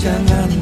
Jangan